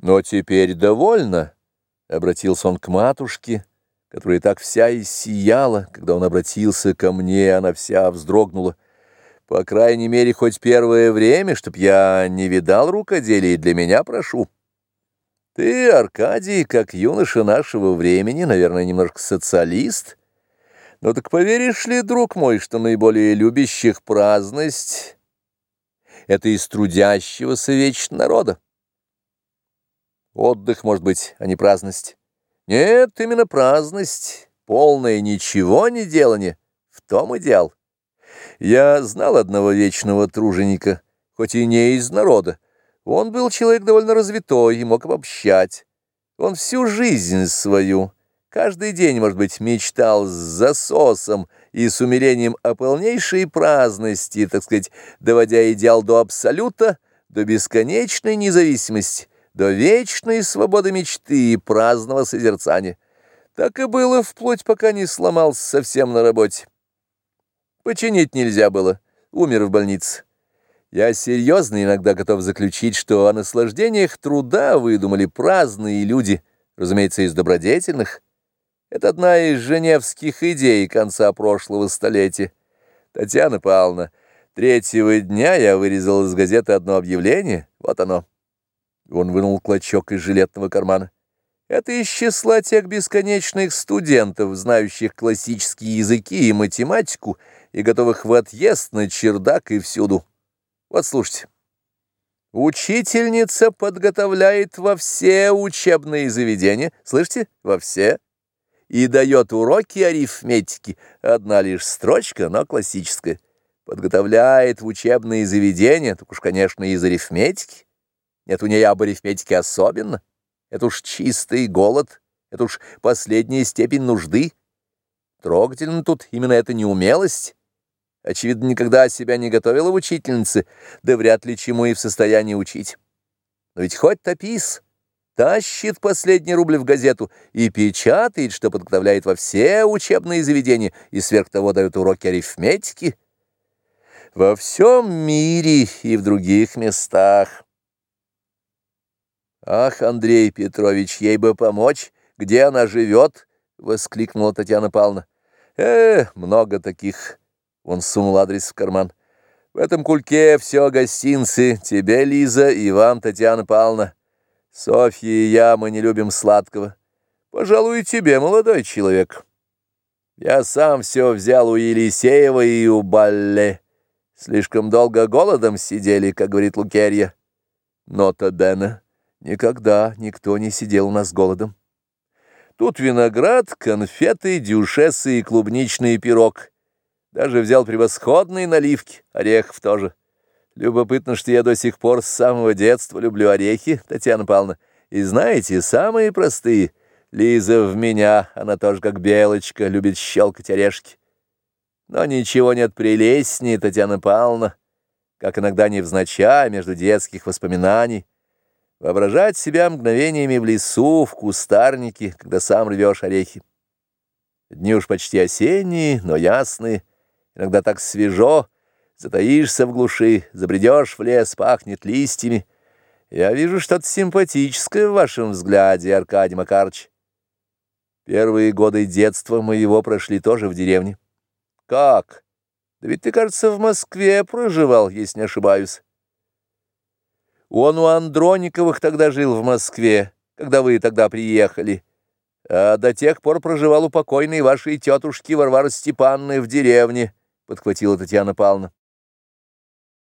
Но теперь довольно, — обратился он к матушке, которая так вся и сияла, когда он обратился ко мне, она вся вздрогнула. По крайней мере, хоть первое время, чтоб я не видал рукоделия, для меня прошу. Ты, Аркадий, как юноша нашего времени, наверное, немножко социалист, но так поверишь ли, друг мой, что наиболее любящих праздность — это из трудящегося вечно народа? Отдых, может быть, а не праздность. Нет, именно праздность, полное ничего не делание, в том идеал. Я знал одного вечного труженика, хоть и не из народа. Он был человек довольно развитой и мог обобщать. Он всю жизнь свою, каждый день, может быть, мечтал с засосом и с умерением о полнейшей праздности, так сказать, доводя идеал до абсолюта, до бесконечной независимости до вечной свободы мечты и праздного созерцания. Так и было вплоть, пока не сломался совсем на работе. Починить нельзя было, умер в больнице. Я серьезно иногда готов заключить, что о наслаждениях труда выдумали праздные люди, разумеется, из добродетельных. Это одна из женевских идей конца прошлого столетия. Татьяна Павловна, третьего дня я вырезал из газеты одно объявление, вот оно. Он вынул клочок из жилетного кармана. Это из числа тех бесконечных студентов, знающих классические языки и математику, и готовых в отъезд на чердак и всюду. Вот слушайте. Учительница подготовляет во все учебные заведения, слышите, во все, и дает уроки арифметики, одна лишь строчка, но классическая. Подготовляет в учебные заведения, так уж, конечно, из арифметики. Нет у нее об арифметике особенно. Это уж чистый голод, это уж последняя степень нужды. Трогательно тут именно эта неумелость. Очевидно, никогда себя не готовила в учительнице, да вряд ли чему и в состоянии учить. Но ведь хоть топис тащит последний рубль в газету и печатает, что подготовляет во все учебные заведения, и сверх того дает уроки арифметики. Во всем мире и в других местах. «Ах, Андрей Петрович, ей бы помочь! Где она живет?» — воскликнула Татьяна Павловна. «Э, много таких!» — он сунул адрес в карман. «В этом кульке все гостинцы. Тебе, Лиза, и вам, Татьяна Павловна. Софья и я, мы не любим сладкого. Пожалуй, и тебе, молодой человек. Я сам все взял у Елисеева и у Балле. Слишком долго голодом сидели, как говорит Лукерья. Нота Бена». Никогда никто не сидел у нас голодом. Тут виноград, конфеты, дюшесы и клубничный пирог. Даже взял превосходные наливки, орехов тоже. Любопытно, что я до сих пор с самого детства люблю орехи, Татьяна Павловна. И знаете, самые простые. Лиза в меня, она тоже как белочка, любит щелкать орешки. Но ничего нет прелестнее, Татьяна Павловна, как иногда невзначай между детских воспоминаний, Воображать себя мгновениями в лесу, в кустарнике, когда сам рвешь орехи. Дни уж почти осенние, но ясные, иногда так свежо, затаишься в глуши, забредешь в лес, пахнет листьями. Я вижу что-то симпатическое в вашем взгляде, Аркадий Макарович. Первые годы детства моего прошли тоже в деревне. Как? Да ведь ты, кажется, в Москве проживал, если не ошибаюсь. Он у Андрониковых тогда жил в Москве, когда вы тогда приехали, а до тех пор проживал у покойной вашей тетушки Варвары Степанны в деревне, — подхватила Татьяна Павловна.